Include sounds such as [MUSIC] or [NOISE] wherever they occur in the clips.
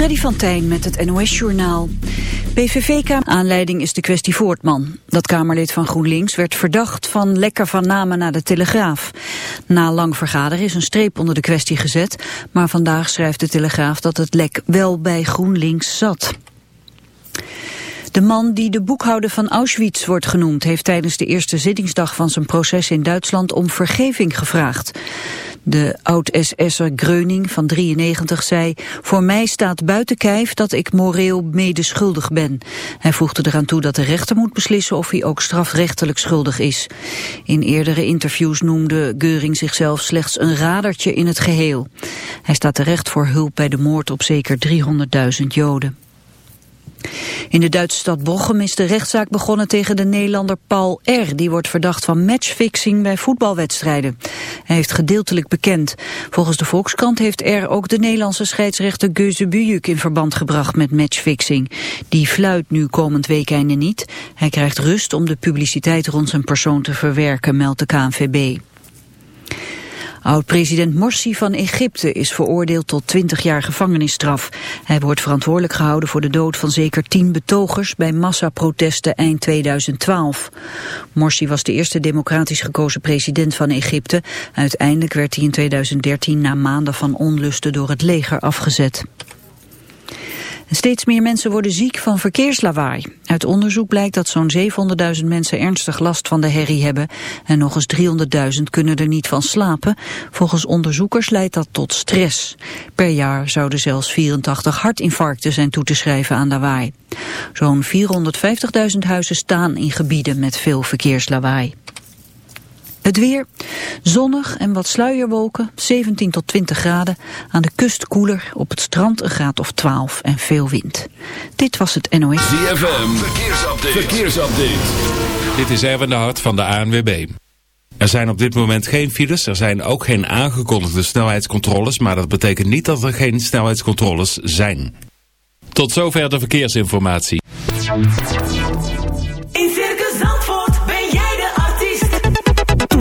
Freddy van met het NOS-journaal. PVV-kamer aanleiding is de kwestie Voortman. Dat Kamerlid van GroenLinks werd verdacht van lekker van namen naar de Telegraaf. Na lang vergaderen is een streep onder de kwestie gezet... maar vandaag schrijft de Telegraaf dat het lek wel bij GroenLinks zat. De man die de boekhouder van Auschwitz wordt genoemd... heeft tijdens de eerste zittingsdag van zijn proces in Duitsland om vergeving gevraagd. De oud-SS'er Greuning van 93 zei... Voor mij staat buiten kijf dat ik moreel medeschuldig ben. Hij voegde eraan toe dat de rechter moet beslissen... of hij ook strafrechtelijk schuldig is. In eerdere interviews noemde Geuring zichzelf slechts een radertje in het geheel. Hij staat terecht voor hulp bij de moord op zeker 300.000 Joden. In de Duitse stad Bochum is de rechtszaak begonnen tegen de Nederlander Paul R. Die wordt verdacht van matchfixing bij voetbalwedstrijden. Hij heeft gedeeltelijk bekend. Volgens de Volkskrant heeft R. ook de Nederlandse scheidsrechter Geuze Bujuk in verband gebracht met matchfixing. Die fluit nu komend weekende niet. Hij krijgt rust om de publiciteit rond zijn persoon te verwerken, meldt de KNVB. Oud-president Morsi van Egypte is veroordeeld tot 20 jaar gevangenisstraf. Hij wordt verantwoordelijk gehouden voor de dood van zeker 10 betogers bij massaprotesten eind 2012. Morsi was de eerste democratisch gekozen president van Egypte. Uiteindelijk werd hij in 2013 na maanden van onlusten door het leger afgezet. Steeds meer mensen worden ziek van verkeerslawaai. Uit onderzoek blijkt dat zo'n 700.000 mensen ernstig last van de herrie hebben. En nog eens 300.000 kunnen er niet van slapen. Volgens onderzoekers leidt dat tot stress. Per jaar zouden zelfs 84 hartinfarcten zijn toe te schrijven aan lawaai. Zo'n 450.000 huizen staan in gebieden met veel verkeerslawaai. Het weer, zonnig en wat sluierwolken, 17 tot 20 graden. Aan de kust koeler, op het strand een graad of 12 en veel wind. Dit was het NOS. ZFM, verkeersupdate. verkeersupdate. Dit is Erwin de Hart van de ANWB. Er zijn op dit moment geen files, er zijn ook geen aangekondigde snelheidscontroles... maar dat betekent niet dat er geen snelheidscontroles zijn. Tot zover de verkeersinformatie.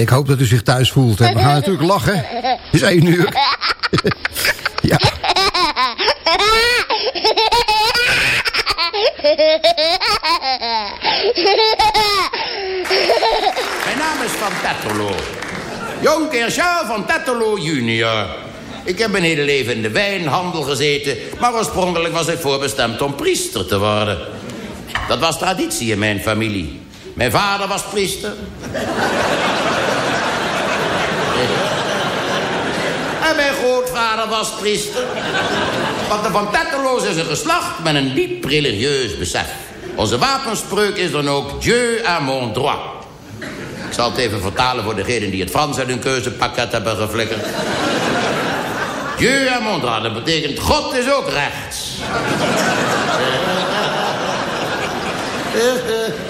ik hoop dat u zich thuis voelt. We gaan natuurlijk lachen. Het is één uur. [LAUGHS] ja. Mijn naam is Van Tetterlo. Jonker Charles van Tetterlo junior. Ik heb mijn hele leven in de wijnhandel gezeten... maar oorspronkelijk was ik voorbestemd om priester te worden. Dat was traditie in mijn familie. Mijn vader was priester. en mijn grootvader was priester. Want de Van is een geslacht met een diep religieus besef. Onze wapenspreuk is dan ook Dieu à mon droit. Ik zal het even vertalen voor degenen die het Frans uit hun keuzepakket hebben geflikkerd. Dieu à mon droit, dat betekent God is ook rechts.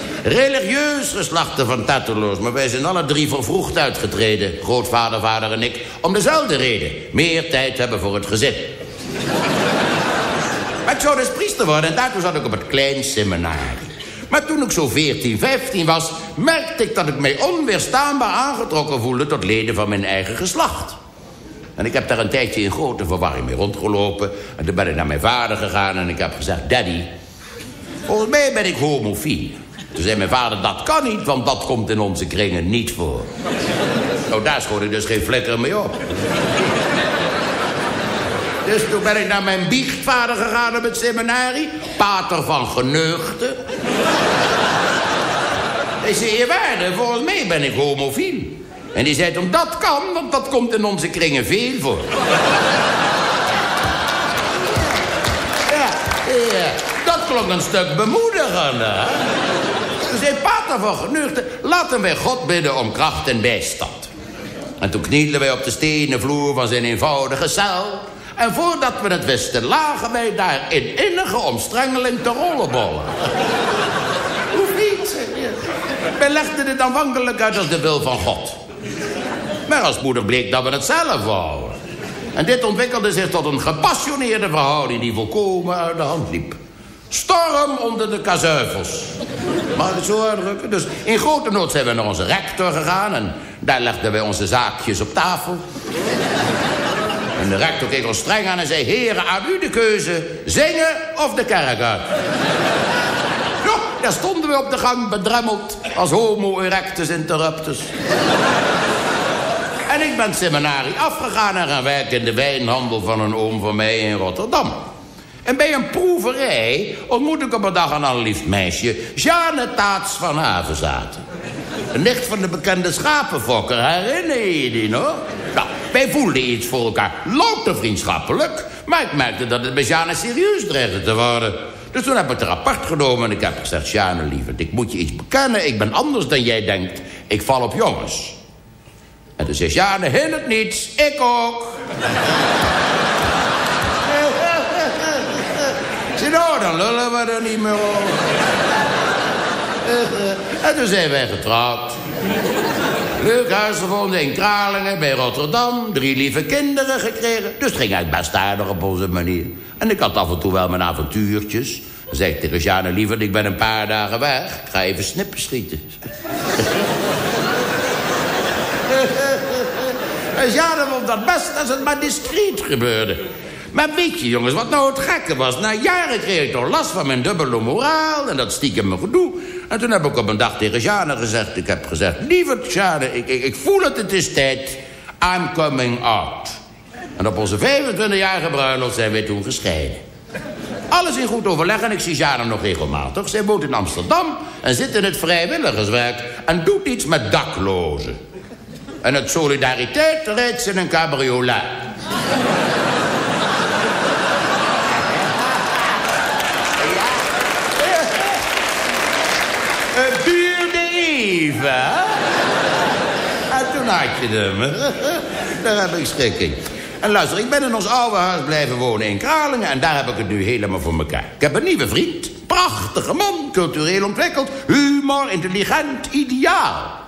[LAUGHS] Religieus geslachten van Tatteloos, maar wij zijn alle drie vervroegd uitgetreden. Grootvader, vader en ik, om dezelfde reden. Meer tijd hebben voor het gezin. maar ik zou dus priester worden en daartoe zat ik op het klein seminarie. Maar toen ik zo 14, 15 was, merkte ik dat ik mij onweerstaanbaar aangetrokken voelde tot leden van mijn eigen geslacht. En ik heb daar een tijdje in grote verwarring mee rondgelopen. En toen ben ik naar mijn vader gegaan en ik heb gezegd... Daddy, volgens mij ben ik homofiel. Toen zei mijn vader, dat kan niet, want dat komt in onze kringen niet voor. nou, daar schoot ik dus geen flikker mee op. Dus toen ben ik naar mijn biechtvader gegaan op het seminarie. Pater van Geneugde. Hij zei, eerwaarde, volgens mij ben ik homofiel. En die zei, toen dat kan, want dat komt in onze kringen veel voor. ja, ja, dat klonk een stuk bemoedigender. Zei Pater van Geneugde, laten wij God bidden om kracht en bijstand. En toen knielden wij op de stenen vloer van zijn eenvoudige cel. En voordat we het wisten, lagen wij daar in innige omstrengeling te rollenbollen. Hoe niet? Wij legden dit aanvankelijk uit als de wil van God. Maar als moeder bleek dat we het zelf wouden. En dit ontwikkelde zich tot een gepassioneerde verhouding... die volkomen uit de hand liep. Storm onder de kazuivels. Mag ik het zo uitdrukken? Dus in grote nood zijn we naar onze rector gegaan... en daar legden wij onze zaakjes op tafel. En de rector keek ons streng aan en zei... Heren, aan u de keuze, zingen of de kerk uit. Ja, daar stonden we op de gang bedremmeld... als homo erectus interruptus. En ik ben seminarie afgegaan en gaan werken in de wijnhandel van een oom van mij in Rotterdam. En bij een proeverij ontmoet ik op een dag een allerliefst meisje... Jeanne Taats van Havenzaten. Een nicht van de bekende schapenfokker, herinner je die nog? Nou, wij voelden iets voor elkaar, louter vriendschappelijk... maar ik merkte dat het bij Jeanne serieus dreigde te worden. Dus toen heb ik er apart genomen en ik heb gezegd... Jeanne, lieverd, ik moet je iets bekennen, ik ben anders dan jij denkt. Ik val op jongens. En toen zei Jeanne, het niets, ik ook. Zie nou, dan lullen we er niet meer over. En toen zijn wij getrouwd. Leuk huis gevonden in Kralingen bij Rotterdam. Drie lieve kinderen gekregen. Dus het ging eigenlijk best aardig op onze manier. En ik had af en toe wel mijn avontuurtjes. Dan zei ik tegen Jeanne, liever, ik ben een paar dagen weg. Ik ga even snippen schieten. [LAUGHS] En Jeanne vond dat best als het maar discreet gebeurde. Maar weet je, jongens, wat nou het gekke was? Na jaren kreeg ik toch last van mijn dubbele moraal... en dat stiekem gedoe. En toen heb ik op een dag tegen Jeanne gezegd... ik heb gezegd, lieve Jeanne, ik, ik, ik voel het, het is tijd. I'm coming out. En op onze 25-jarige bruiloft zijn wij toen gescheiden. Alles in goed overleg en ik zie Jeanne nog regelmatig. Zij woont in Amsterdam en zit in het vrijwilligerswerk... en doet iets met daklozen. En uit solidariteit rijdt ze in een cabriolet. Het duurde En toen had je hem. [LAUGHS] Daar heb ik schrik. En luister, ik ben in ons oude huis blijven wonen in Kralingen... en daar heb ik het nu helemaal voor elkaar. Ik heb een nieuwe vriend. Prachtige man, cultureel ontwikkeld. Humor, intelligent, ideaal.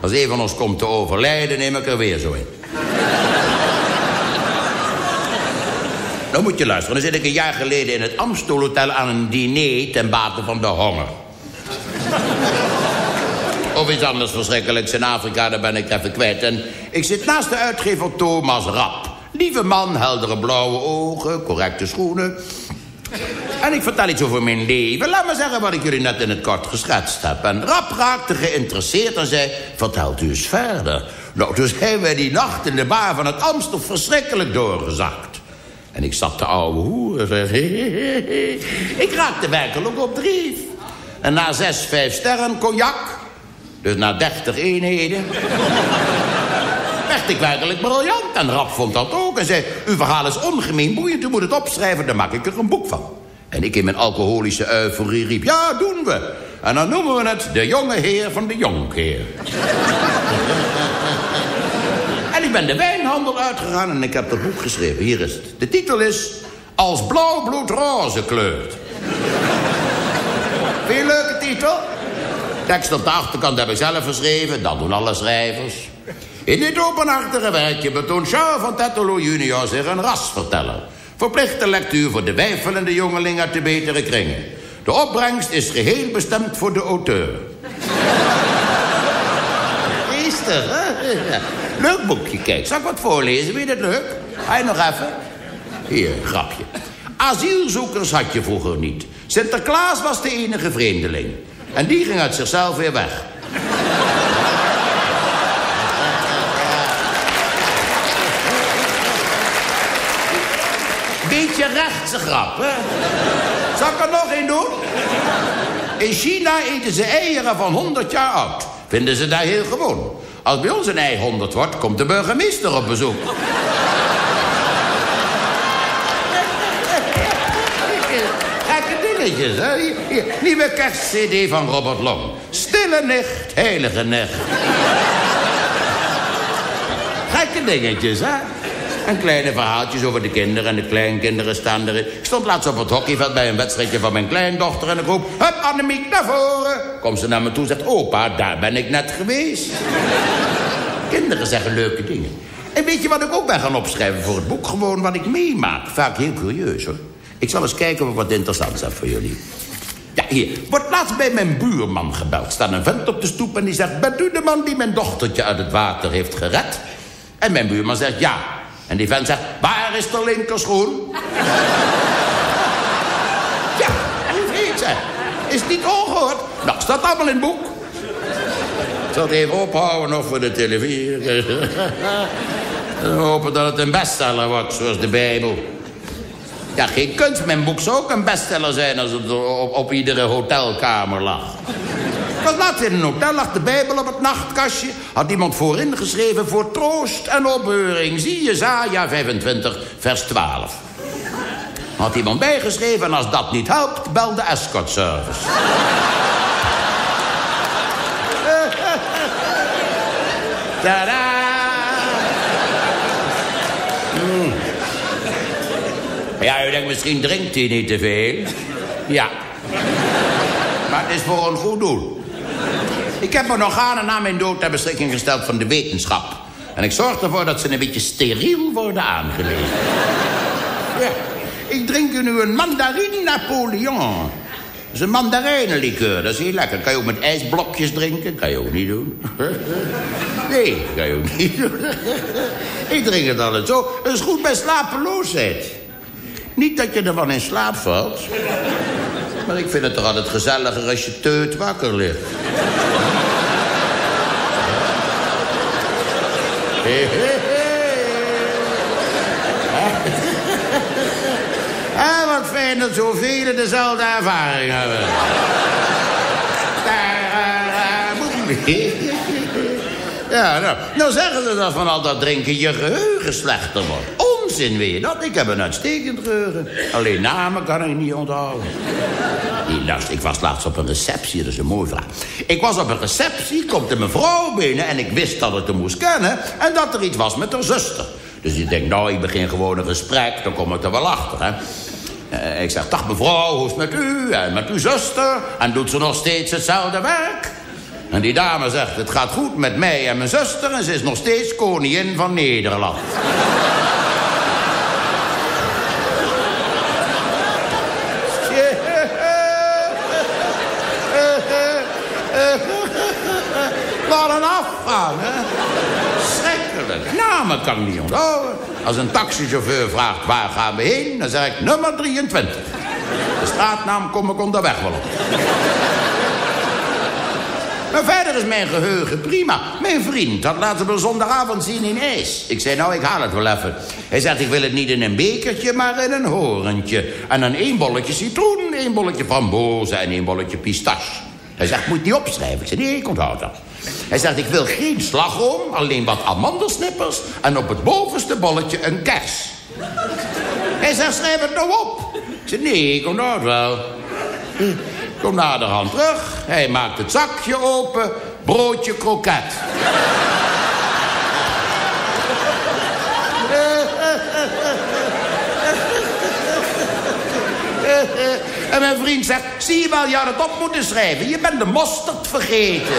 Als een van ons komt te overlijden, neem ik er weer zo in. [LAUGHS] nou moet je luisteren. Dan zit ik een jaar geleden in het Amstel Hotel aan een diner... ten bate van de honger. Of iets anders verschrikkelijks in Afrika, daar ben ik even kwijt. En ik zit naast de uitgever Thomas Rapp. Lieve man, heldere blauwe ogen, correcte schoenen. En ik vertel iets over mijn leven. Laat maar zeggen wat ik jullie net in het kort geschetst heb. En Rap raakte geïnteresseerd en zei... Vertelt u eens verder. Nou, toen zijn wij die nacht in de bar van het Amstel verschrikkelijk doorgezakt. En ik zat te ouwe hoeren. ik raakte werkelijk op drief. En na zes, vijf sterren cognac... dus na dertig eenheden... [LAUGHS] werd ik werkelijk briljant. En Rap vond dat ook en zei... uw verhaal is ongemeen boeiend, u moet het opschrijven, dan maak ik er een boek van. En ik in mijn alcoholische euforie riep, ja, doen we. En dan noemen we het de jonge heer van de jonkheer. [LAUGHS] en ik ben de wijnhandel uitgegaan en ik heb dat boek geschreven. Hier is het. De titel is Als blauw bloed roze kleurt. [LAUGHS] Vind je een leuke titel? Tekst op de achterkant heb ik zelf geschreven, dat doen alle schrijvers. In dit openhartige werkje betoont Charles van Tetelo junior zich een rasverteller. Verplichte lectuur voor de wijfelende jongeling uit de betere kringen. De opbrengst is geheel bestemd voor de auteur. Geestig, hè? Leuk boekje, kijk. Zal ik wat voorlezen? Vind je dat leuk? Ga je nog even? Hier, grapje. Asielzoekers had je vroeger niet. Sinterklaas was de enige vreemdeling. En die ging uit zichzelf weer weg. Beetje rechtse grap, hè? Zal ik er nog één doen? In China eten ze eieren van 100 jaar oud. Vinden ze daar heel gewoon. Als bij ons een ei 100 wordt, komt de burgemeester op bezoek. Hè? Nieuwe kerstcd van Robert Long. Stille nicht, heilige nicht. Gekke dingetjes, hè? En kleine verhaaltjes over de kinderen en de kleinkinderen staan erin. Ik stond laatst op het hockeyveld bij een wedstrijdje van mijn kleindochter... en ik roep, hup, Annemiek, naar voren. Komt ze naar me toe en zegt, opa, daar ben ik net geweest. Kinderen zeggen leuke dingen. En weet je wat ik ook ben gaan opschrijven voor het boek? Gewoon wat ik meemaak. Vaak heel curieus, hoor. Ik zal eens kijken of wat interessants heb voor jullie. Ja, hier. Wordt laatst bij mijn buurman gebeld. Staat een vent op de stoep en die zegt... Bent u de man die mijn dochtertje uit het water heeft gered? En mijn buurman zegt ja. En die vent zegt... Waar is de linkerschoen? [LAUGHS] ja, vreemd zeg. Is niet ongehoord? Nou, staat allemaal in het boek. Ik zal het even ophouden nog voor de televisie. [LAUGHS] En hopen dat het een bestseller wordt, zoals de Bijbel. Ja, geen kunst. Mijn boek zou ook een bestseller zijn als het op, op iedere hotelkamer lag. Ik was laatst in een hotel, lag de Bijbel op het nachtkastje. Had iemand voorin geschreven voor troost en opbeuring. Zie je, Zaja 25, vers 12. Had iemand bijgeschreven en als dat niet helpt, bel de escort service. [LAUGHS] Tadaa! Ja, u denkt misschien drinkt hij niet te veel. Ja. Maar het is voor een goed doel. Ik heb mijn organen na mijn dood ter beschikking gesteld van de wetenschap. En ik zorg ervoor dat ze een beetje steriel worden aangelegd. Ja. Ik drink nu een mandarine Napoleon. Dat is een mandarijnenlikeur, dat is heel lekker. Kan je ook met ijsblokjes drinken? Kan je ook niet doen. Nee, kan je ook niet doen. Ik drink het altijd zo. Dat is goed bij slapeloosheid. Niet dat je ervan in slaap valt. Maar ik vind het toch altijd gezelliger als je teut wakker ligt. Ah, wat fijn dat zoveel dezelfde ervaring hebben. Ja, nou, nou zeggen ze dat van al dat drinken je geheugen slechter wordt. Onzin weer dat. Ik heb een uitstekend geheugen. Alleen namen kan ik niet onthouden. Ik was laatst op een receptie, dat is een mooi vraag. Ik was op een receptie, komt er mevrouw binnen... en ik wist dat ik haar moest kennen... en dat er iets was met haar zuster. Dus ik denk, nou, ik begin gewoon een gesprek, dan kom ik er wel achter, hè. Eh, ik zeg, dag mevrouw, hoe is het met u en met uw zuster? En doet ze nog steeds hetzelfde werk? En die dame zegt, het gaat goed met mij en mijn zuster... en ze is nog steeds koningin van Nederland. Een afgaan, hè? Schrikkelijk. Namen kan ik niet onthouden. Als een taxichauffeur vraagt waar gaan we heen, dan zeg ik nummer 23. De straatnaam kom ik onderweg wel op. Maar verder is mijn geheugen prima. Mijn vriend had laten we zondagavond zien in ijs. Ik zei, nou, ik haal het wel even. Hij zegt, ik wil het niet in een bekertje, maar in een horentje. En dan één bolletje citroen, één bolletje frambozen en één bolletje pistache. Hij zegt, moet je niet opschrijven? Ik zei, nee, ik onthoud dat. Hij zegt, ik wil geen slagroom, alleen wat amandelsnippers... en op het bovenste bolletje een kers. Hij zegt, schrijf het nou op. Ik Nee, ik onthoud wel. Kom naderhand terug. Hij maakt het zakje open. Broodje kroket. En mijn vriend zegt, zie je wel, je had het op moeten schrijven. Je bent de mosterd vergeten.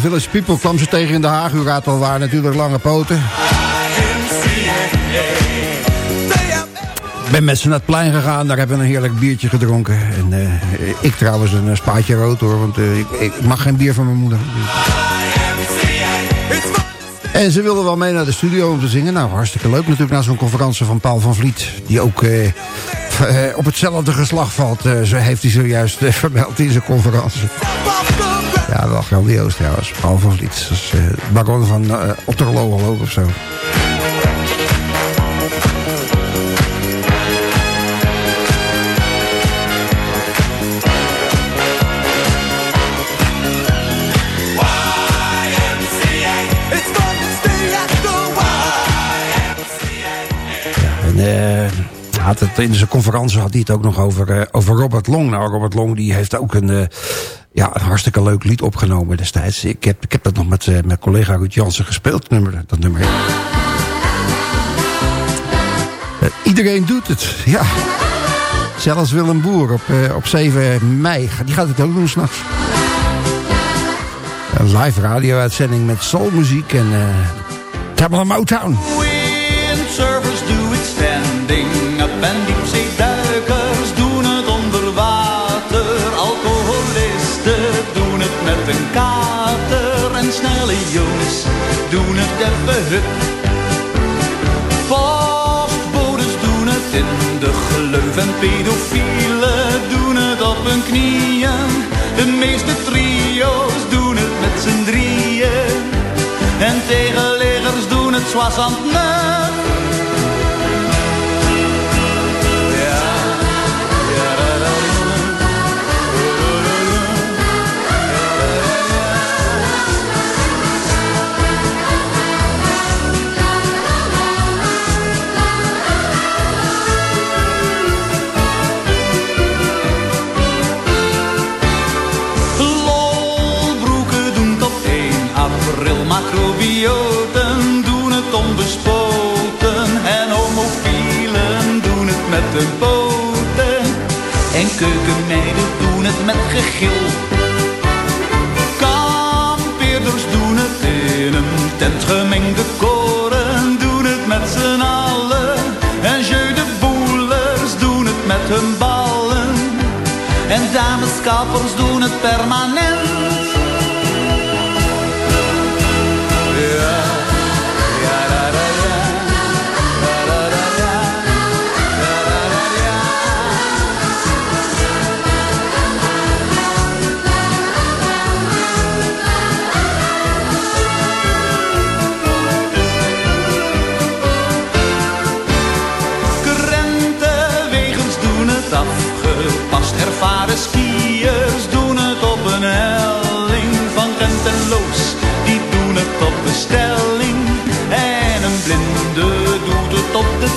Village People kwam ze tegen in de Haag. U raadt al waar, natuurlijk lange poten. Ik ben met ze naar het plein gegaan, daar hebben we een heerlijk biertje gedronken. En eh, ik trouwens een eh, spaatje rood hoor, want eh, ik, mag geen bier van mijn moeder. En ze wilden wel mee naar de studio om te zingen. Nou, hartstikke leuk natuurlijk na zo'n conferentie van Paul van Vliet. Die ook op hetzelfde geslacht valt. zo heeft hij zojuist vermeld in zijn conferentie. Ja, wel grandioos trouwens. Van Vliet. Dat is eh baron van eh Otterlo geloof of zo. Eh, had het, in zijn conferentie had hij het ook nog over, eh, over Robert Long. Nou, Robert Long die heeft ook een, eh, ja, een hartstikke leuk lied opgenomen destijds. Ik heb, ik heb dat nog met, eh, met collega Ruud Jansen gespeeld, nummer, dat nummer. Eh, iedereen doet het, ja. Zelfs Willem Boer op, eh, op 7 mei. Die gaat het ook doen s'nachts. Een live radio-uitzending met soulmuziek en eh Tabla Motown. Windsurfers do it standing up and hut. Postbodes doen het in de gleuf en pedofielen doen het op hun knieën. De meeste trio's doen het met z'n drieën. En tegenleggers doen het. Ja, En keukenmeiden doen het met gegil. Kampeerders doen het in een tent. Gemengde koren doen het met z'n allen. En jeu boelers doen het met hun ballen. En dameskappers doen het permanent.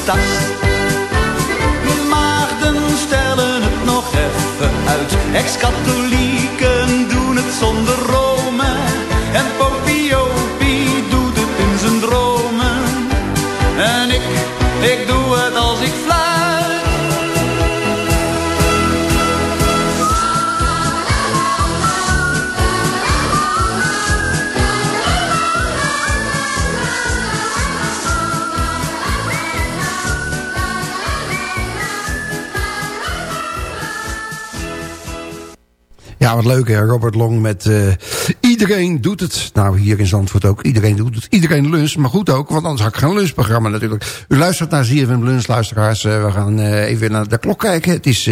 Tast. Maagden stellen het nog even uit. Ex-katholieken Ja, wat leuk hè. Robert Long met eh, Iedereen doet het. Nou, hier in Zandvoort ook. Iedereen doet het. Iedereen lunch. Maar goed ook, want anders had ik geen lunchprogramma natuurlijk. U luistert naar ZFM Lunch, luisteraars. Eh, we gaan eh, even naar de klok kijken. Het is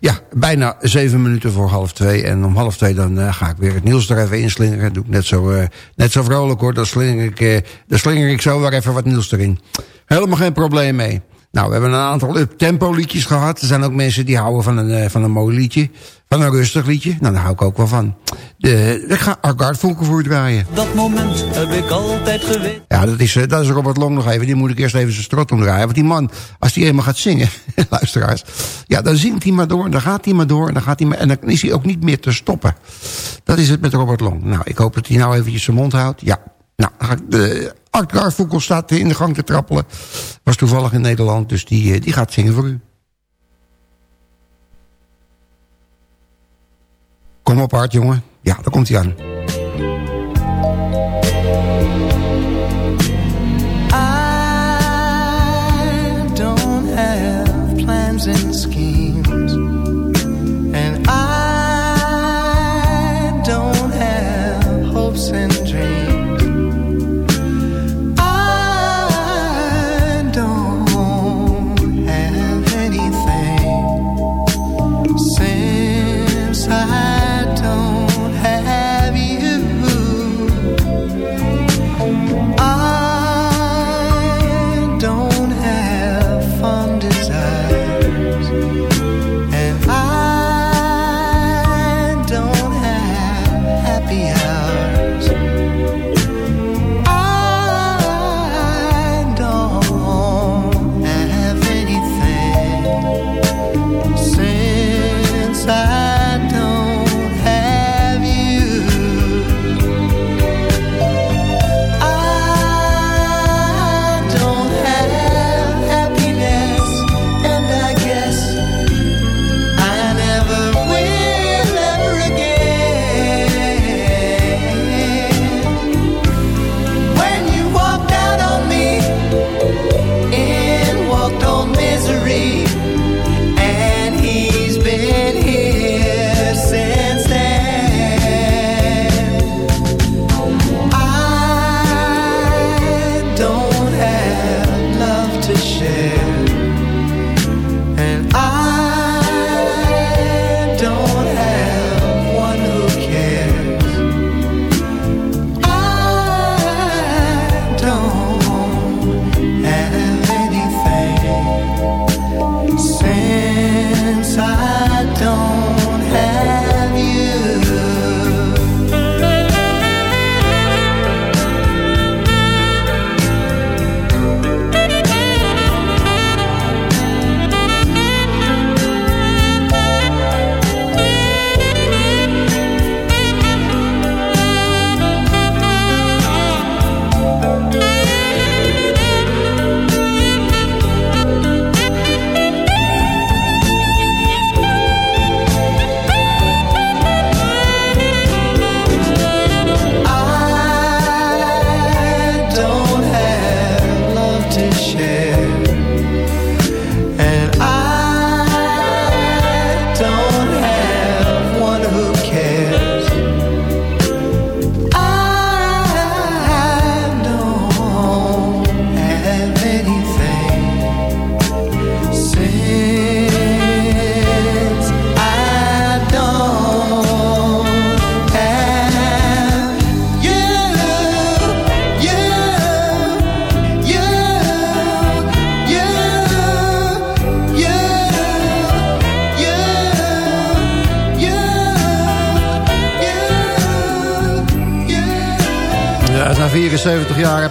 ja, bijna zeven minuten voor half twee. En om half twee dan ga ik weer het nieuws er even inslingeren. Doe ik net zo, net zo vrolijk hoor. Dan slinger, ik, dan slinger ik zo weer even wat nieuws erin. Helemaal geen probleem mee. Nou, we hebben een aantal up-tempo liedjes gehad. Er zijn ook mensen die houden van een, eh, van een mooi liedje. Van een rustig liedje. Nou, daar hou ik ook wel van. De, ik ga Vonken voor draaien. Dat moment heb ik altijd geweten. Ja, dat is, eh, dat is Robert Long nog even. Die moet ik eerst even zijn strot omdraaien. Want die man, als die eenmaal gaat zingen, [LAUGHS] luisteraars. Ja, dan zingt hij maar door. En dan gaat hij maar door. En dan, gaat hij maar, en dan is hij ook niet meer te stoppen. Dat is het met Robert Long. Nou, ik hoop dat hij nou eventjes zijn mond houdt. Ja. Nou, de Art Garfunkel staat in de gang te trappelen. Was toevallig in Nederland, dus die, eh, die gaat zingen voor u. Kom op, Art, jongen. Ja, daar komt hij aan.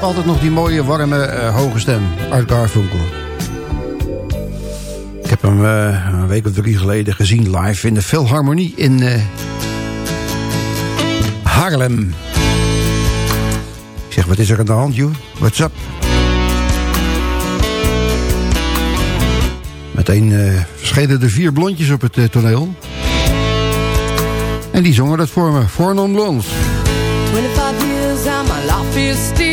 Heb altijd nog die mooie, warme, eh, hoge stem. Art Garfunkel. Ik heb hem eh, een week of drie geleden gezien live in de Philharmonie in eh, Haarlem. Ik zeg, wat is er aan de hand, joh? What's up? Meteen eh, verschenen er vier blondjes op het toneel. En die zongen dat voor me. Four Non Blondes. 25 years and my life is still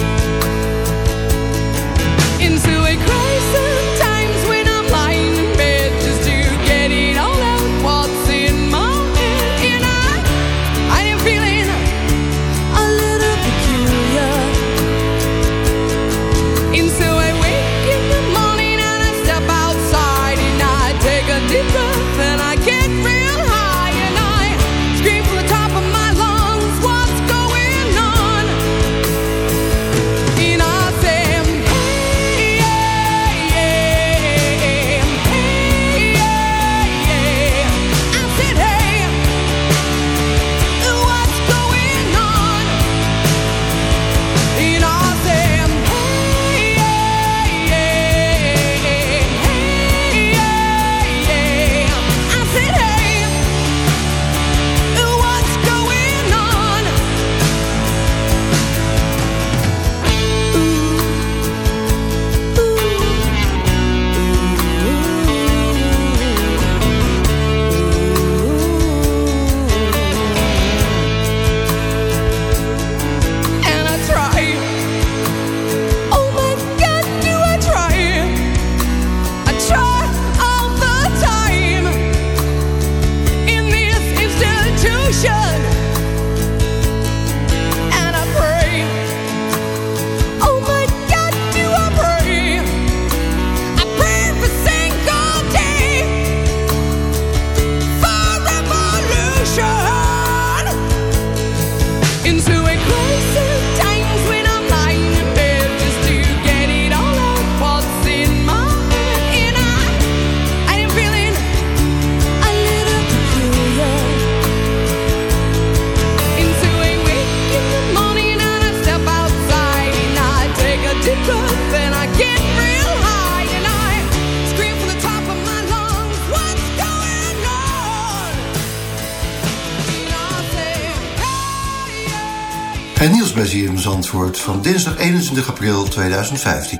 Van dinsdag 21 april 2015.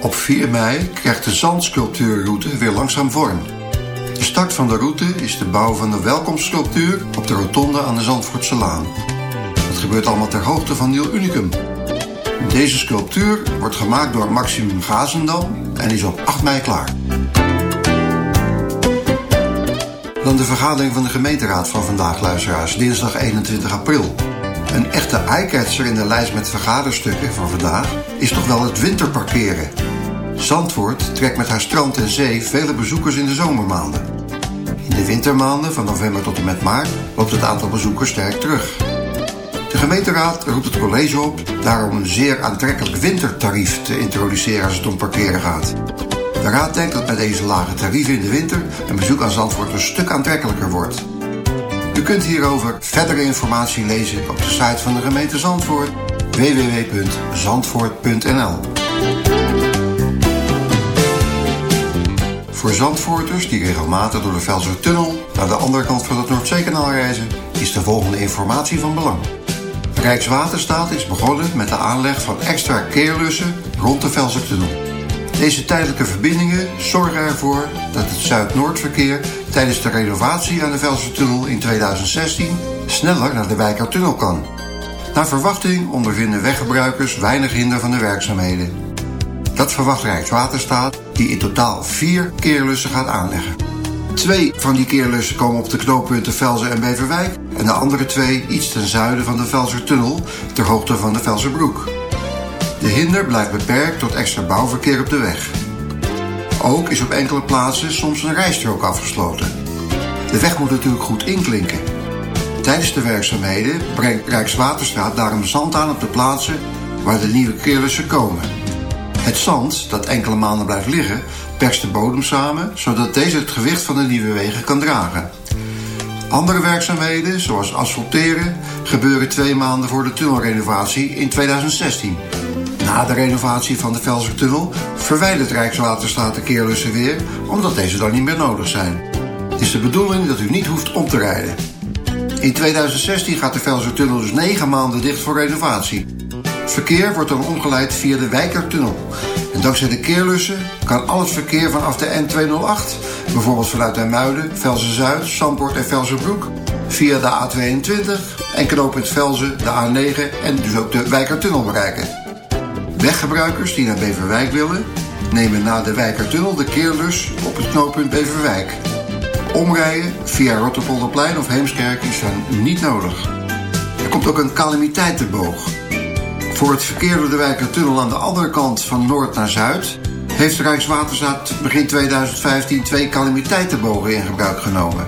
Op 4 mei krijgt de zandsculptuurroute weer langzaam vorm. De start van de route is de bouw van de welkomstsculptuur op de rotonde aan de Zandvoortse Laan. Dat gebeurt allemaal ter hoogte van Nieuw Unicum. Deze sculptuur wordt gemaakt door Maximum Gazendam en is op 8 mei klaar. Dan de vergadering van de gemeenteraad van vandaag, luisteraars, dinsdag 21 april. Een echte eyecatcher in de lijst met vergaderstukken van vandaag is toch wel het winterparkeren. Zandvoort trekt met haar strand en zee vele bezoekers in de zomermaanden. In de wintermaanden, van november tot en met maart, loopt het aantal bezoekers sterk terug. De gemeenteraad roept het college op daarom een zeer aantrekkelijk wintertarief te introduceren als het om parkeren gaat. De raad denkt dat met deze lage tarieven in de winter een bezoek aan Zandvoort een stuk aantrekkelijker wordt. U kunt hierover verdere informatie lezen op de site van de gemeente Zandvoort www.zandvoort.nl Voor Zandvoorters die regelmatig door de Velsertunnel naar de andere kant van het Noordzeekanaal reizen, is de volgende informatie van belang. Rijkswaterstaat is begonnen met de aanleg van extra keerlussen rond de Velsertunnel. Deze tijdelijke verbindingen zorgen ervoor dat het Zuid-Noordverkeer tijdens de renovatie aan de Velsertunnel in 2016 sneller naar de Wijkertunnel kan. Naar verwachting ondervinden weggebruikers weinig hinder van de werkzaamheden. Dat verwacht Rijkswaterstaat, die in totaal vier keerlussen gaat aanleggen. Twee van die keerlussen komen op de knooppunten Velzen en Beverwijk... en de andere twee iets ten zuiden van de Velsertunnel, ter hoogte van de Velzerbroek. De hinder blijft beperkt tot extra bouwverkeer op de weg. Ook is op enkele plaatsen soms een rijstrook afgesloten. De weg moet natuurlijk goed inklinken. Tijdens de werkzaamheden brengt Rijkswaterstaat daarom zand aan op de plaatsen waar de nieuwe keerlussen komen. Het zand, dat enkele maanden blijft liggen, perst de bodem samen, zodat deze het gewicht van de nieuwe wegen kan dragen. Andere werkzaamheden, zoals asfalteren, gebeuren twee maanden voor de tunnelrenovatie in 2016. Na de renovatie van de Velsertunnel verwijdert Rijkswaterstaat de keerlussen weer, omdat deze dan niet meer nodig zijn. Het is de bedoeling dat u niet hoeft om te rijden. In 2016 gaat de Velsertunnel dus negen maanden dicht voor renovatie. Verkeer wordt dan omgeleid via de Wijkertunnel. En dankzij de keerlussen kan al het verkeer vanaf de N208, bijvoorbeeld vanuit IJmuiden, Velzen-Zuid, Zandpoort en Velzenbroek, via de A22 en knooppunt Velzen, de A9 en dus ook de Wijkertunnel bereiken. Weggebruikers die naar Beverwijk willen, nemen na de Wijkertunnel de keerlus op het knooppunt Beverwijk. Omrijden via Rotterpolderplein of Heemskerk is dan niet nodig. Er komt ook een calamiteitenboog. Voor het verkeer door de Wijkertunnel aan de andere kant van noord naar zuid... heeft Rijkswaterstaat begin 2015 twee calamiteitenbogen in gebruik genomen.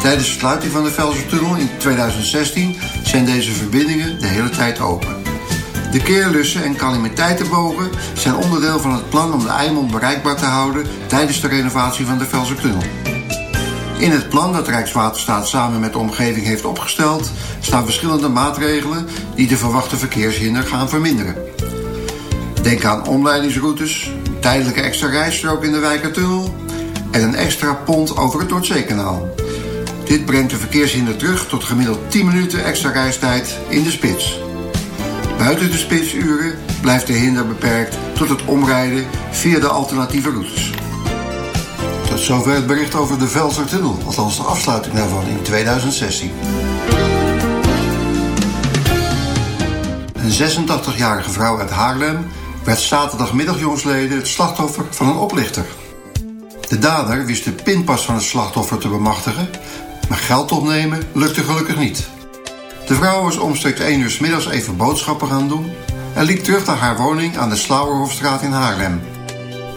Tijdens de sluiting van de Velsertunnel in 2016 zijn deze verbindingen de hele tijd open. De keerlussen en calamiteitenbogen zijn onderdeel van het plan om de Eimond bereikbaar te houden tijdens de renovatie van de Velsertunnel. In het plan dat Rijkswaterstaat samen met de omgeving heeft opgesteld, staan verschillende maatregelen die de verwachte verkeershinder gaan verminderen. Denk aan omleidingsroutes, tijdelijke extra rijstrook in de Wijkertunnel en een extra pont over het Noordzeekanaal. Dit brengt de verkeershinder terug tot gemiddeld 10 minuten extra reistijd in de spits. Buiten de spitsuren blijft de hinder beperkt tot het omrijden via de alternatieve routes. Tot zover het bericht over de Velsertunnel, althans de afsluiting daarvan in 2016. Een 86-jarige vrouw uit Haarlem werd zaterdagmiddag jongsleden het slachtoffer van een oplichter. De dader wist de pinpas van het slachtoffer te bemachtigen, maar geld opnemen lukte gelukkig niet. De vrouw was omstreeks 1 uur 's middags even boodschappen gaan doen en liep terug naar haar woning aan de Slauerhofstraat in Haarlem.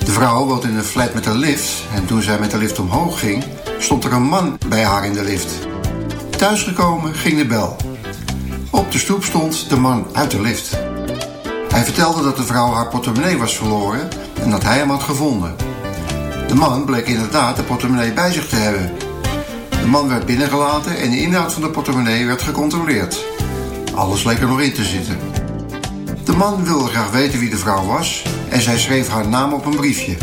De vrouw woont in een flat met een lift en toen zij met de lift omhoog ging, stond er een man bij haar in de lift. Thuisgekomen ging de bel. Op de stoep stond de man uit de lift. Hij vertelde dat de vrouw haar portemonnee was verloren en dat hij hem had gevonden. De man bleek inderdaad de portemonnee bij zich te hebben. De man werd binnengelaten en de inhoud van de portemonnee werd gecontroleerd. Alles leek er nog in te zitten. De man wilde graag weten wie de vrouw was en zij schreef haar naam op een briefje.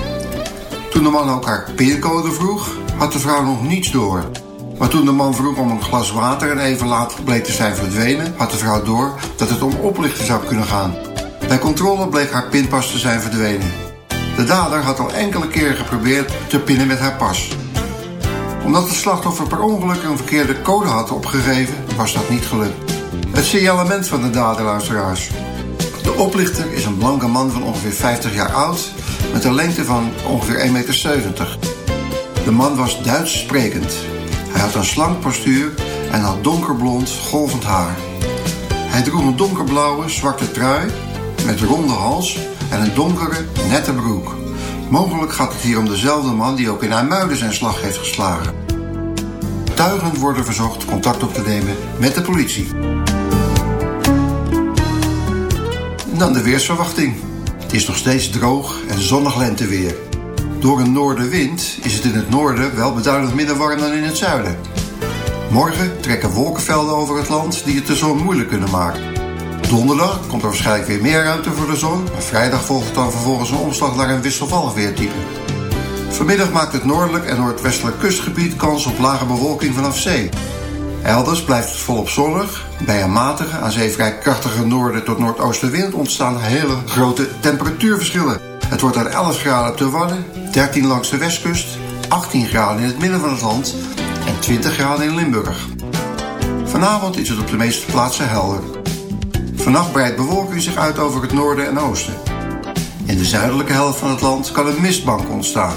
Toen de man ook haar pincode vroeg, had de vrouw nog niets door. Maar toen de man vroeg om een glas water en even later bleek te zijn verdwenen, had de vrouw door dat het om oplichten zou kunnen gaan. Bij controle bleek haar pinpas te zijn verdwenen. De dader had al enkele keren geprobeerd te pinnen met haar pas. Omdat het slachtoffer per ongeluk een verkeerde code had opgegeven, was dat niet gelukt. Het signalement van de dader, luisteraars. De oplichter is een blanke man van ongeveer 50 jaar oud, met een lengte van ongeveer 1,70 meter. De man was Duits sprekend. Hij had een slank postuur en had donkerblond, golvend haar. Hij droeg een donkerblauwe, zwarte trui met ronde hals en een donkere, nette broek. Mogelijk gaat het hier om dezelfde man die ook in IJmuiden zijn slag heeft geslagen. Tuigen worden verzocht contact op te nemen met de politie. Dan de weersverwachting. Het is nog steeds droog en zonnig lenteweer. Door een noordenwind is het in het noorden wel beduidend minder warm dan in het zuiden. Morgen trekken wolkenvelden over het land die het de zon moeilijk kunnen maken. Donderdag komt er waarschijnlijk weer meer ruimte voor de zon. Maar vrijdag volgt dan vervolgens een omslag naar een wisselvallig weertype. Vanmiddag maakt het noordelijk en noordwestelijk kustgebied kans op lage bewolking vanaf zee. Elders blijft het volop zonnig. Bij een matige, aan zee vrij krachtige noorden tot noordoostenwind ontstaan hele grote temperatuurverschillen. Het wordt dan 11 graden op de Wadden, 13 langs de westkust, 18 graden in het midden van het land en 20 graden in Limburg. Vanavond is het op de meeste plaatsen helder. Vannacht breidt bewolking zich uit over het noorden en oosten. In de zuidelijke helft van het land kan een mistbank ontstaan.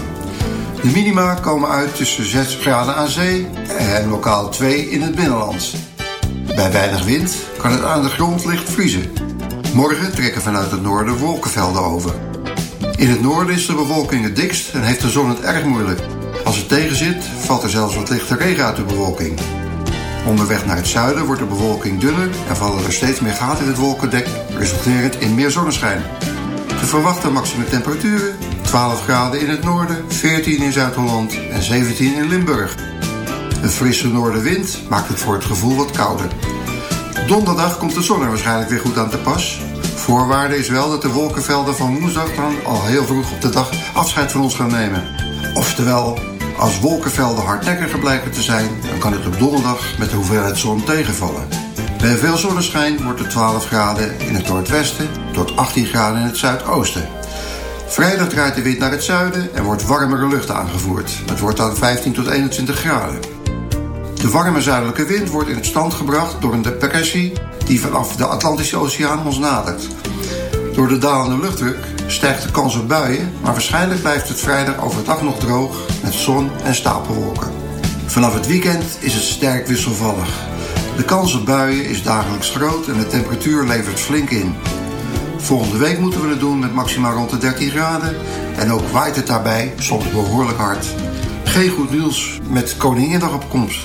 De minima komen uit tussen 6 graden aan zee en lokaal 2 in het binnenland. Bij weinig wind kan het aan de grond licht vriezen. Morgen trekken vanuit het noorden wolkenvelden over. In het noorden is de bewolking het dikst en heeft de zon het erg moeilijk. Als het tegenzit, valt er zelfs wat lichte regen uit de bewolking. Onderweg naar het zuiden wordt de bewolking dunner en vallen er steeds meer gaten in het wolkendek, resulterend in meer zonneschijn. De verwachte maximum temperaturen 12 graden in het noorden, 14 in Zuid-Holland en 17 in Limburg. Een frisse noordenwind maakt het voor het gevoel wat kouder. Donderdag komt de zon er waarschijnlijk weer goed aan te pas. Voorwaarde is wel dat de wolkenvelden van woensdag dan al heel vroeg op de dag afscheid van ons gaan nemen. Oftewel, als wolkenvelden hardnekkiger blijken te zijn, dan kan het op donderdag met de hoeveelheid zon tegenvallen. Bij veel zonneschijn wordt het 12 graden in het noordwesten tot 18 graden in het zuidoosten. Vrijdag draait de wind naar het zuiden en wordt warmere lucht aangevoerd. Het wordt dan 15 tot 21 graden. De warme zuidelijke wind wordt in stand gebracht door een depressie die vanaf de Atlantische Oceaan ons nadert. Door de dalende luchtdruk stijgt de kans op buien, maar waarschijnlijk blijft het vrijdag overdag nog droog met zon en stapelwolken. Vanaf het weekend is het sterk wisselvallig. De kans op buien is dagelijks groot en de temperatuur levert flink in. Volgende week moeten we het doen met maximaal rond de 13 graden en ook waait het daarbij soms behoorlijk hard. Geen goed nieuws met Koninginnedag op komst.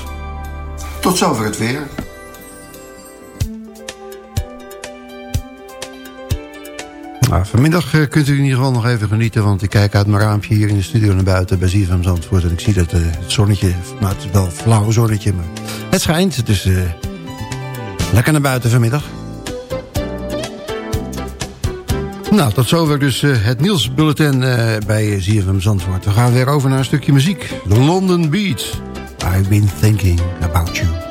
Tot zover het weer. Nou, vanmiddag eh, kunt u in ieder geval nog even genieten... want ik kijk uit mijn raampje hier in de studio naar buiten... bij ZFM Zandvoort en ik zie dat eh, het zonnetje... nou, het is wel een flauw zonnetje, maar het schijnt. Dus eh, lekker naar buiten vanmiddag. Nou, tot zover dus eh, het nieuwsbulletin bij ZFM Zandvoort. We gaan weer over naar een stukje muziek. The London Beat. I've been thinking about you.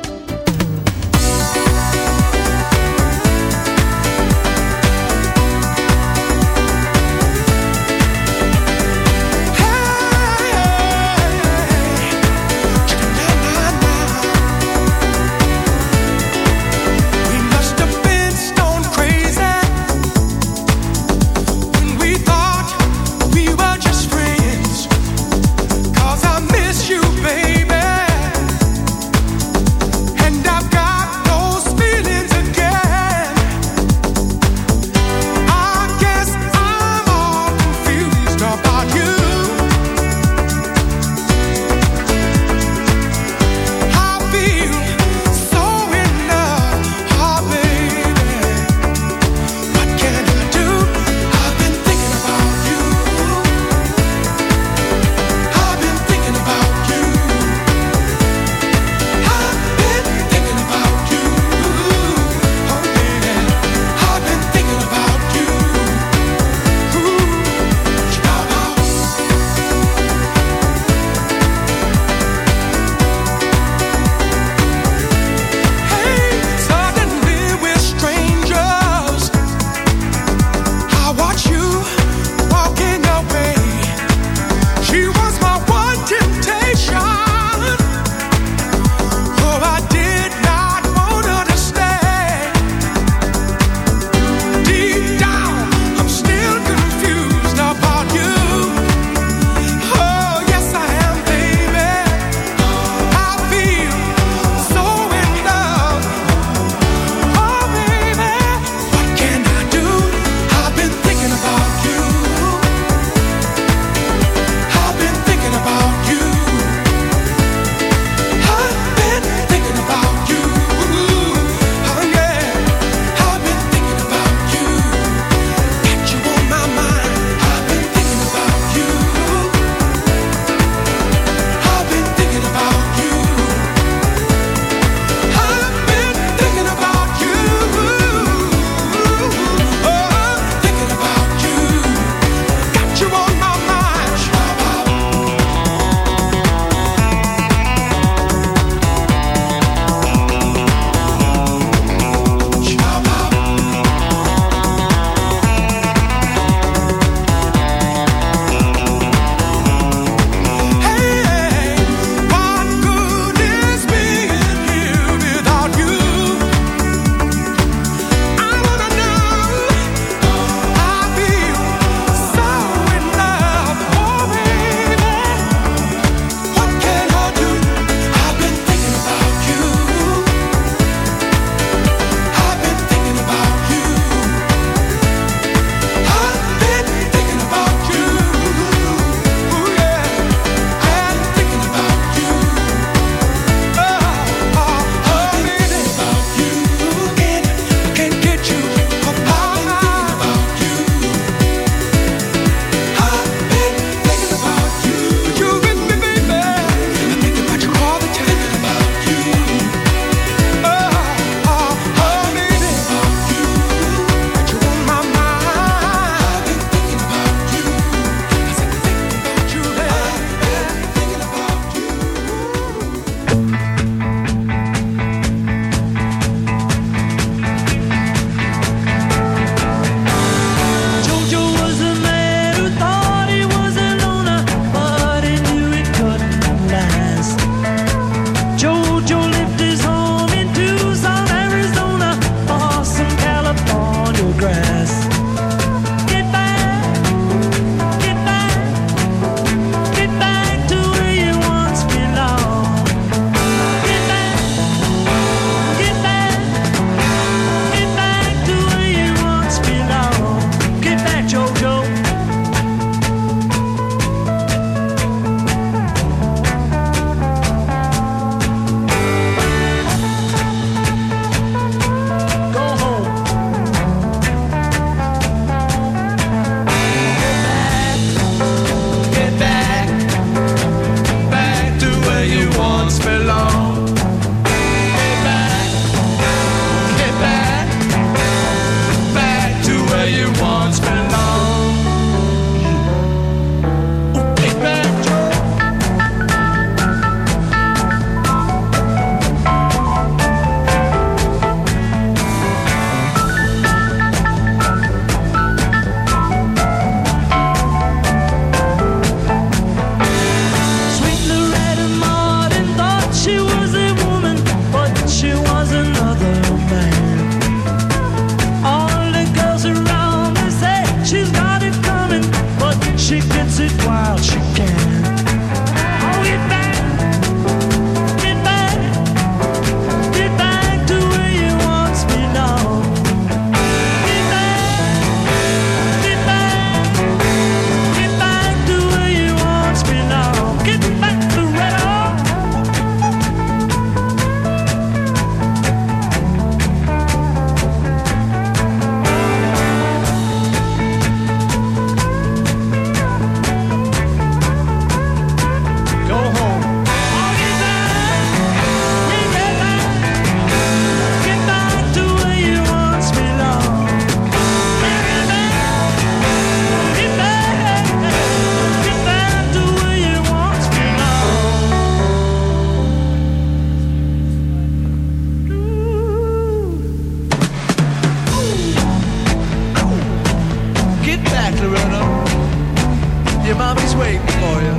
waiting for you.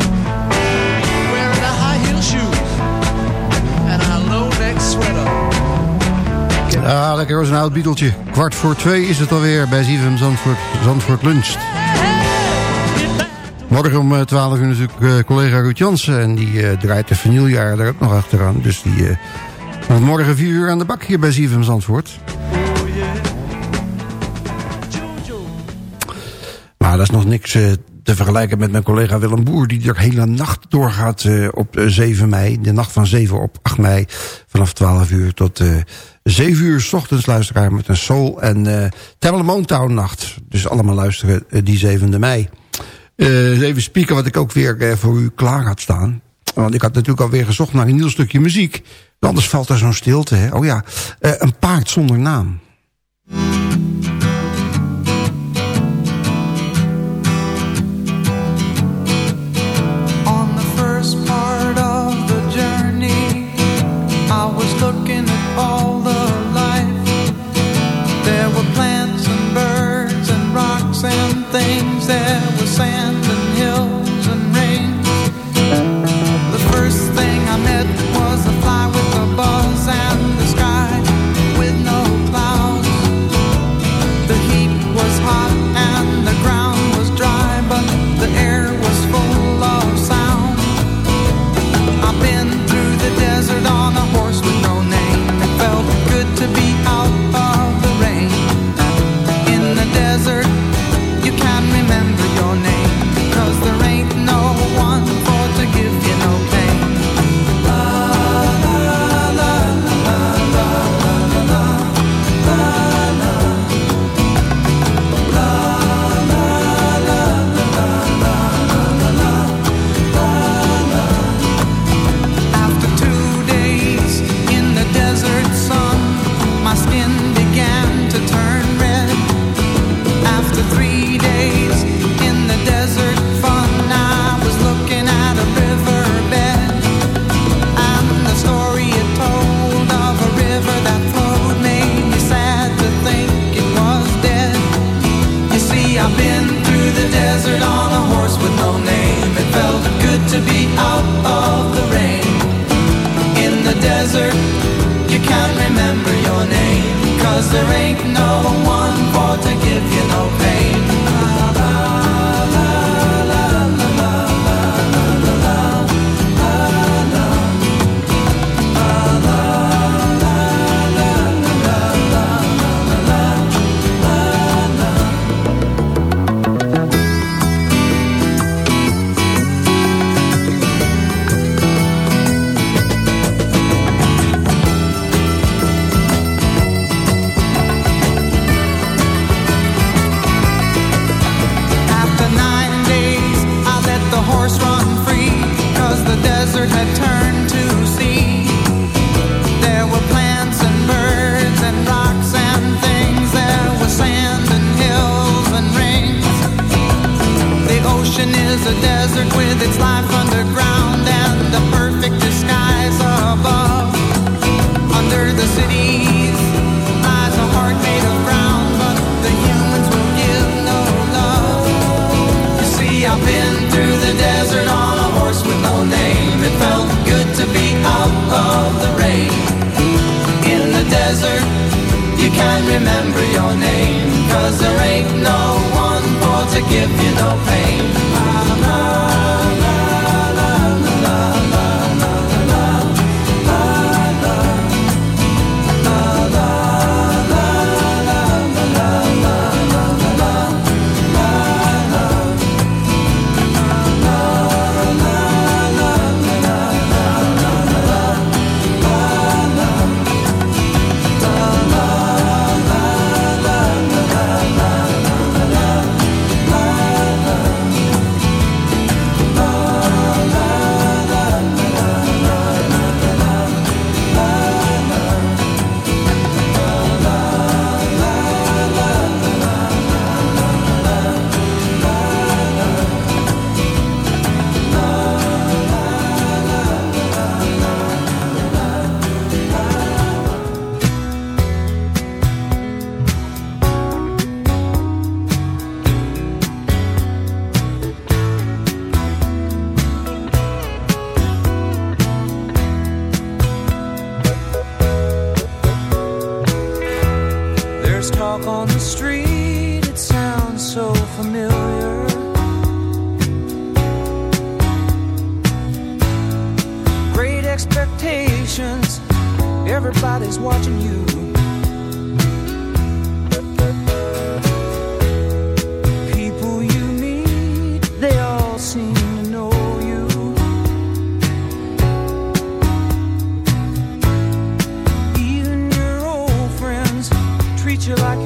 Wearing a high heel shoes and a low neck sweater. Ah, lekker was een oud biedeltje. Kwart voor twee is het alweer bij ZFM Zandvoort, Zandvoort Lunch. Morgen om eh, 12 uur natuurlijk eh, collega Ruud Jansen. En die uh, draait de vanillejaar er ook nog achteraan. Dus die uh, komt morgen 4 uur aan de bak hier bij ZFM Zandvoort. Oh, maar dat is nog niks uh, te vergelijken met mijn collega Willem Boer... die de hele nacht doorgaat eh, op eh, 7 mei. De nacht van 7 op 8 mei. Vanaf 12 uur tot eh, 7 uur s ochtends luisteraar met een Soul... en uh, Tamil Moontown nacht. Dus allemaal luisteren die 7 mei. even spieken wat ik ook weer voor u klaar had staan. Want ik had natuurlijk alweer gezocht naar een nieuw stukje muziek. Anders valt er zo'n stilte, hè? Oh ja, een paard zonder naam.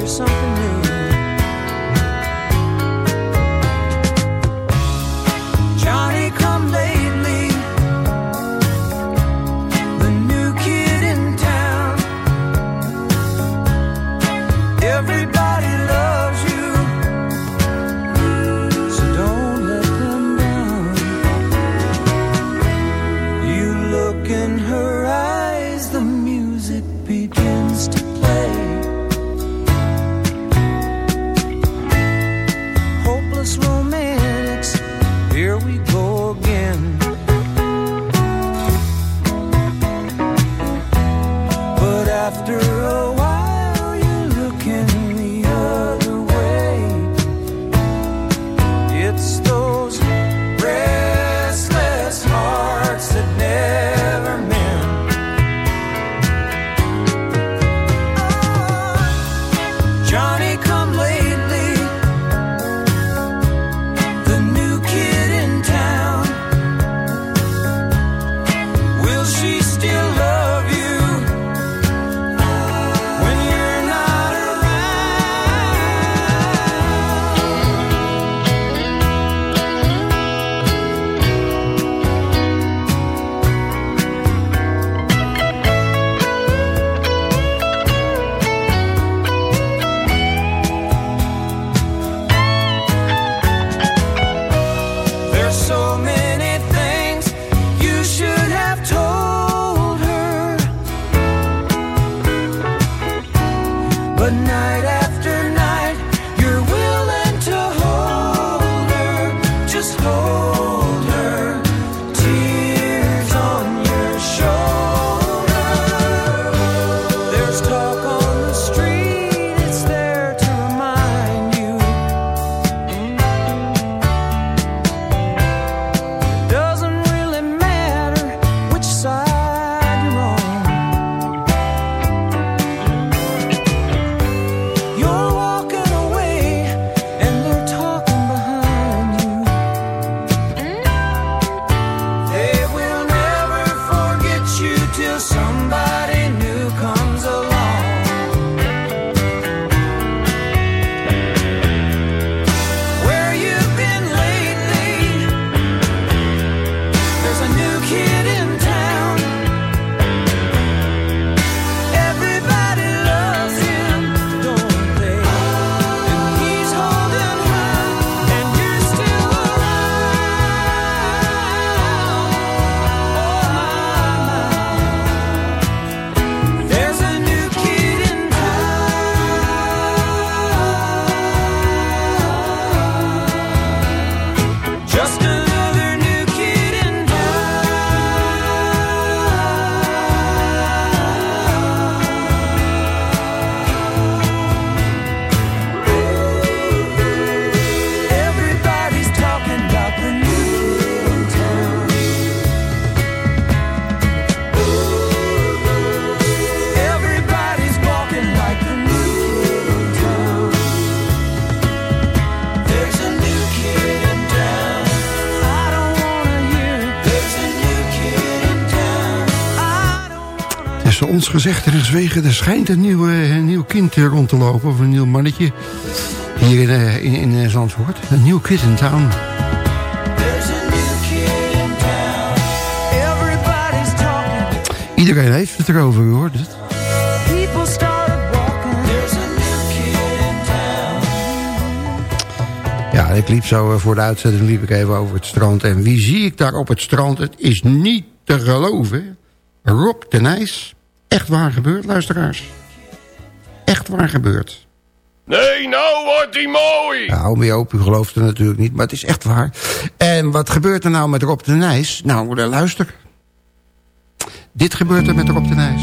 you something. Is ons gezegd en gezwegen, er schijnt een nieuw, een nieuw kind rond te lopen. Of een nieuw mannetje. Hier in, eh, in, in eh, Zandvoort. Een nieuw kid in town. Iedereen heeft het erover, u hoort het. People started walking. There's a new kid in town. Ja, ik liep zo eh, voor de uitzending liep ik even over het strand. En wie zie ik daar op het strand? Het is niet te geloven. Rob de Nijs. Echt waar gebeurd, luisteraars. Echt waar gebeurd. Nee, nou wordt die mooi. Ja, hou mee op, u gelooft het natuurlijk niet, maar het is echt waar. En wat gebeurt er nou met Rob de Nijs? Nou, luister. Dit gebeurt er met Rob de Nijs.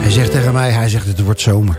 Hij zegt tegen mij, hij zegt het wordt zomer.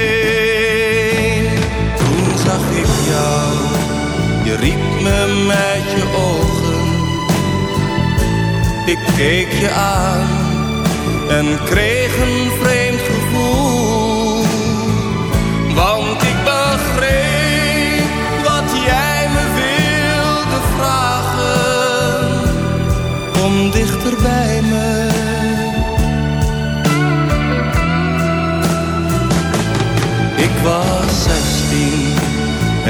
Zag ik jou, je riep me met je ogen. Ik keek je aan en kreeg een vreemd gevoel. Want ik begreep wat jij me wilde vragen. Kom dichter bij me. Ik was 16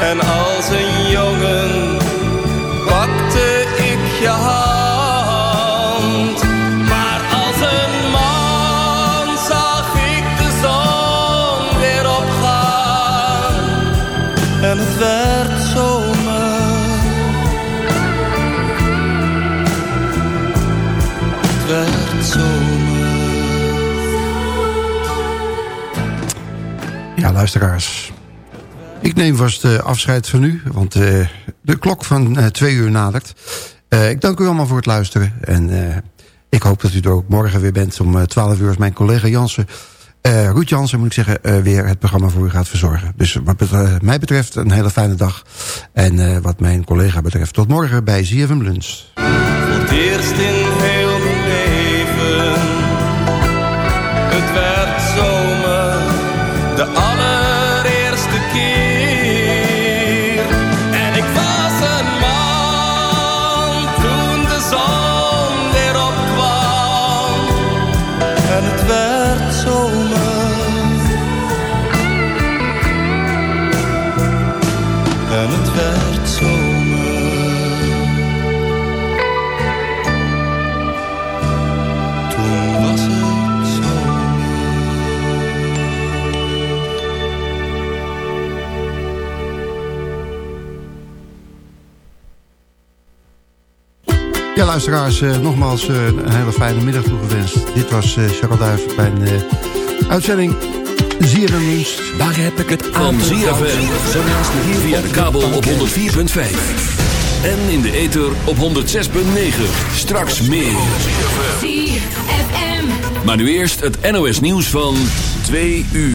En als een jongen luisteraars. Ik neem vast eh, afscheid van u, want eh, de klok van eh, twee uur nadert. Ik dank u allemaal voor het luisteren. En ik hoop dat u er ook morgen weer bent om eh, 12 uur... als mijn collega Jansen, Ruud Jansen moet ik zeggen... weer het programma voor u gaat verzorgen. Dus wat mij betreft een hele fijne dag. En wat mijn collega betreft tot morgen bij ZFM Lunch. Eerst in heel. Ja, luisteraars, eh, nogmaals eh, een hele fijne middag toegewenst. Dit was eh Charles bij een uitzending ZFM Lunch. Waar heb ik het aan? Van ZFM. Via de kabel op 104.5. En in de ether op 106.9. Straks meer. Maar nu eerst het NOS nieuws van 2 uur.